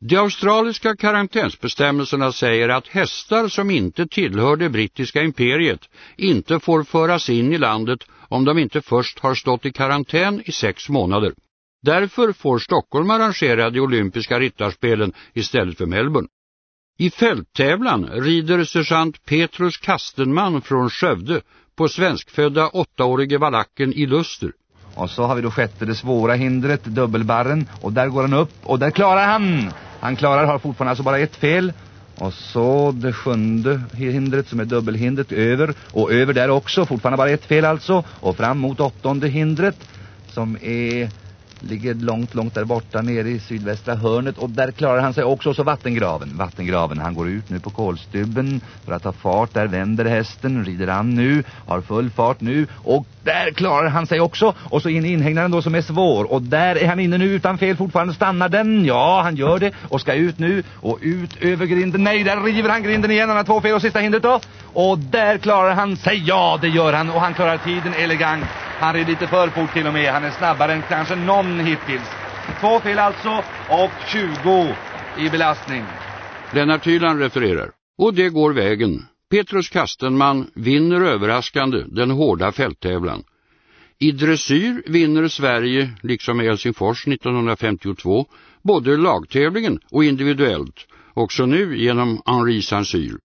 De australiska karantänsbestämmelserna säger att hästar som inte tillhör det brittiska imperiet inte får föras in i landet om de inte först har stått i karantän i sex månader. Därför får Stockholm arrangera de olympiska rittarspelen istället för Melbourne. I fälttävlan rider sergeant Petrus Kastenman från Skövde på svenskfödda åttaårige valacken i Luster. Och så har vi då sjätte det svåra hindret, dubbelbarren. Och där går han upp och där klarar han! Han klarar, har fortfarande alltså bara ett fel. Och så det sjunde hindret som är dubbelhindret över. Och över där också, fortfarande bara ett fel alltså. Och fram mot åttonde hindret som är ligger långt, långt där borta nere i sydvästra hörnet och där klarar han sig också. Så vattengraven. Vattengraven, han går ut nu på kolstubben för att ta fart, där vänder hästen, rider an nu, har full fart nu och där klarar han sig också. Och så in i inhägnaden då som är svår och där är han inne nu utan fel. Fortfarande stannar den, ja han gör det och ska ut nu och ut över grinden, nej där river han grinden igen, han har två fel och sista hindret då. Och där klarar han sig, ja det gör han och han klarar tiden elegant han är lite för fort till och med. Han är snabbare än kanske någon hittills. Två fel alltså och 20 i belastning. Lennart Hyland refererar. Och det går vägen. Petrus Kastenman vinner överraskande den hårda fälttävlan. I dressyr vinner Sverige, liksom i Helsingfors 1952, både lagtävlingen och individuellt, också nu genom Henri Sansyr.